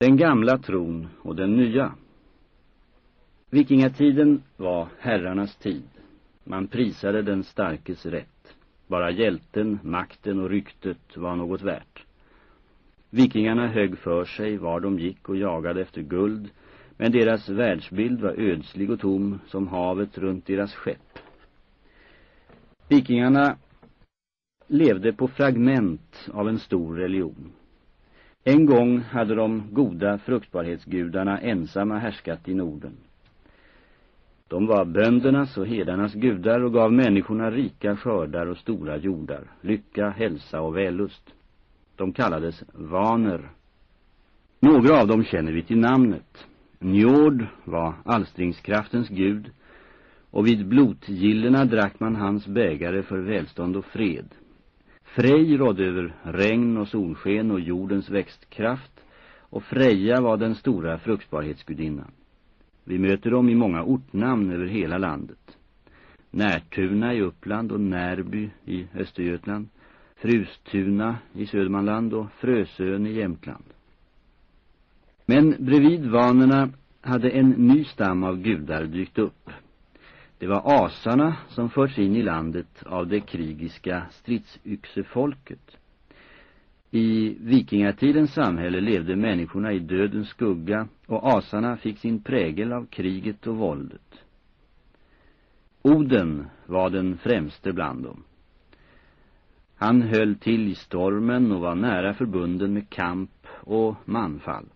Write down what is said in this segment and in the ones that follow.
Den gamla tron och den nya. Vikingatiden var herrarnas tid. Man prisade den starkes rätt. Bara hjälten, makten och ryktet var något värt. Vikingarna högg för sig var de gick och jagade efter guld, men deras världsbild var ödslig och tom som havet runt deras skepp. Vikingarna levde på fragment av en stor religion. En gång hade de goda fruktbarhetsgudarna ensamma härskat i Norden. De var böndernas och hedarnas gudar och gav människorna rika skördar och stora jordar, lycka, hälsa och vällust. De kallades vaner. Några av dem känner vi till namnet. Njord var alstringskraftens gud och vid blotgillena drack man hans bägare för välstånd och fred. Frej rådde över regn och solsken och jordens växtkraft och Freja var den stora fruktbarhetsgudinnan. Vi möter dem i många ortnamn över hela landet. Närtuna i Uppland och Närby i Östergötland, Frustuna i Södermanland och Frösön i Jämtland. Men bredvid vanerna hade en ny stam av gudar dykt upp. Det var asarna som förts in i landet av det krigiska stridsyxefolket. I vikingatidens samhälle levde människorna i dödens skugga och asarna fick sin prägel av kriget och våldet. Oden var den främste bland dem. Han höll till i stormen och var nära förbunden med kamp och manfall.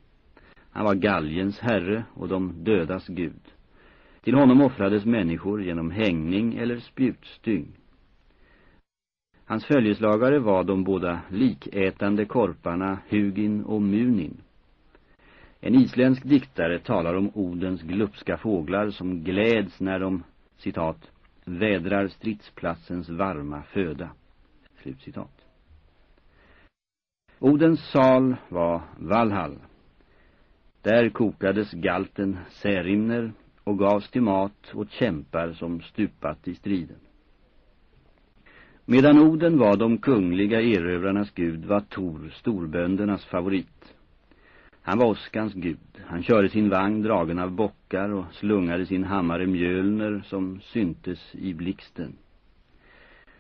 Han var galgens herre och de dödas gud. Till honom offrades människor genom hängning eller spjutstyng. Hans följeslagare var de båda likätande korparna Hugin och Munin. En isländsk diktare talar om Odens glupska fåglar som gläds när de, citat, vädrar stridsplatsens varma föda. Slutcitat. Odens sal var Valhall. Där kokades galten särimner och gavs till mat åt kämpar som stupat i striden. Medan Oden var de kungliga erövrarnas gud var Tor storböndernas favorit. Han var åskans gud. Han körde sin vagn dragen av bockar och slungade sin hammare Mjölner som syntes i blixten.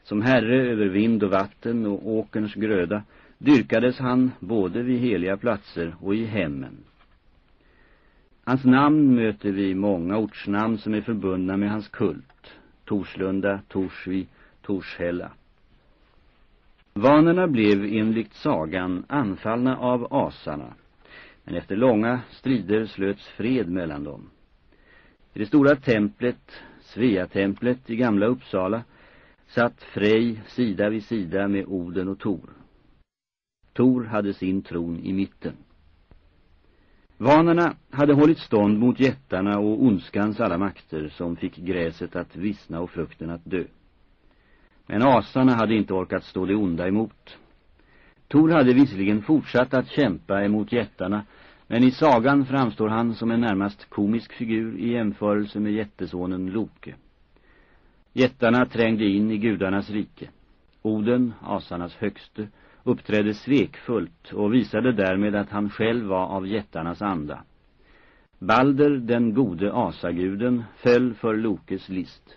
Som herre över vind och vatten och åkerns gröda dyrkades han både vid heliga platser och i hemmen. Hans namn möter vi i många ortsnamn som är förbundna med hans kult. Torslunda, Torsvi, Torshälla. Vanerna blev enligt sagan anfallna av asarna, men efter långa strider slöts fred mellan dem. I det stora templet, Svea-templet i gamla Uppsala, satt Frej sida vid sida med Oden och Tor. Tor hade sin tron i mitten. Vanerna hade hållit stånd mot jättarna och ondskans alla makter som fick gräset att vissna och frukten att dö. Men asarna hade inte orkat stå det onda emot. Tor hade visserligen fortsatt att kämpa emot jättarna, men i sagan framstår han som en närmast komisk figur i jämförelse med jättesonen Loke. Jättarna trängde in i gudarnas rike. Oden, asarnas högste, uppträdde svekfullt och visade därmed att han själv var av jättarnas anda. Balder, den gode asaguden, föll för Lokes list.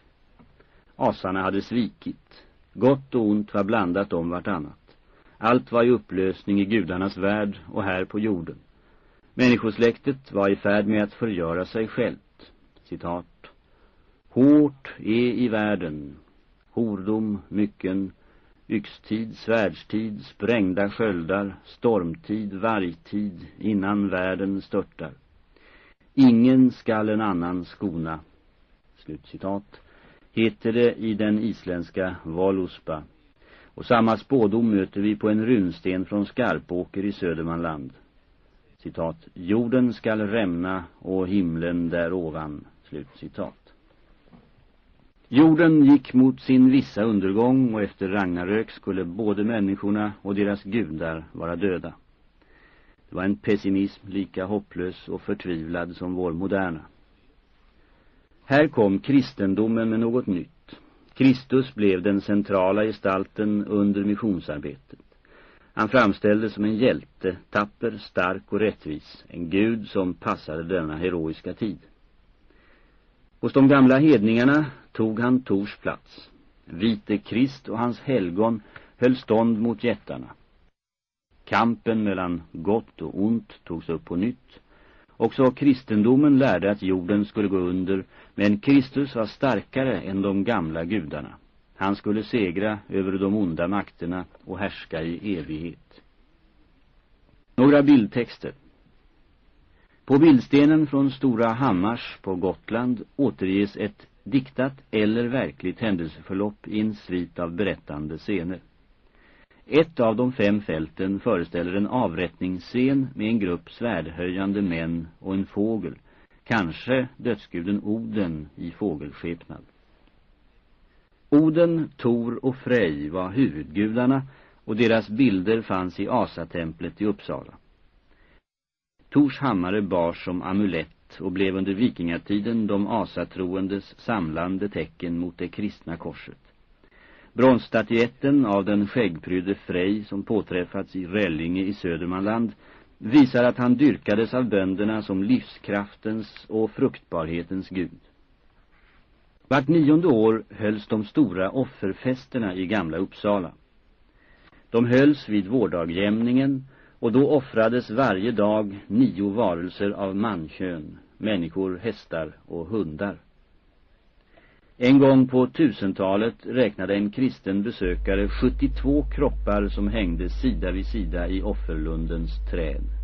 Asarna hade svikit. Gott och ont var blandat om vartannat. Allt var i upplösning i gudarnas värld och här på jorden. Människosläktet var i färd med att förgöra sig självt. Citat. Hårt är i världen, hordom, mycken, yxtid, svärdstid, sprängda sköldar, stormtid, vargtid, innan världen störtar. Ingen skall en annan skona. Slutcitat heter det i den isländska Valuspa. Och samma spådom möter vi på en runsten från Skarpåker i Södermanland. Citat, jorden skall rämna och himlen där ovan. Slutcitat. Jorden gick mot sin vissa undergång och efter Ragnarök skulle både människorna och deras gudar vara döda. Det var en pessimism lika hopplös och förtvivlad som vår moderna. Här kom kristendomen med något nytt. Kristus blev den centrala gestalten under missionsarbetet. Han framställdes som en hjälte, tapper, stark och rättvis, en gud som passade denna heroiska tid. Hos de gamla hedningarna tog han Tors plats. Vite Krist och hans helgon höll stånd mot jättarna. Kampen mellan gott och ont togs upp på nytt. Också kristendomen lärde att jorden skulle gå under, men Kristus var starkare än de gamla gudarna. Han skulle segra över de onda makterna och härska i evighet. Några bildtexter. På bildstenen från Stora Hammars på Gotland återges ett diktat eller verkligt händelseförlopp i en svit av berättande scener. Ett av de fem fälten föreställer en avrättningsscen med en grupp svärdhöjande män och en fågel, kanske dödsguden Oden i fågelskepnad. Oden, Tor och Frej var huvudgudarna och deras bilder fanns i Asatemplet i Uppsala. Tors hammare bars som amulett och blev under vikingatiden de asatroendes samlande tecken mot det kristna korset. Bronsstatyetten av den skäggprydde Frej som påträffats i Rällinge i Södermanland visar att han dyrkades av bönderna som livskraftens och fruktbarhetens gud. Vart nionde år hölls de stora offerfesterna i Gamla Uppsala. De hölls vid vårdagjämningen och då offrades varje dag nio varelser av mankön, människor, hästar och hundar. En gång på tusentalet räknade en kristen besökare 72 kroppar som hängde sida vid sida i offerlundens träd.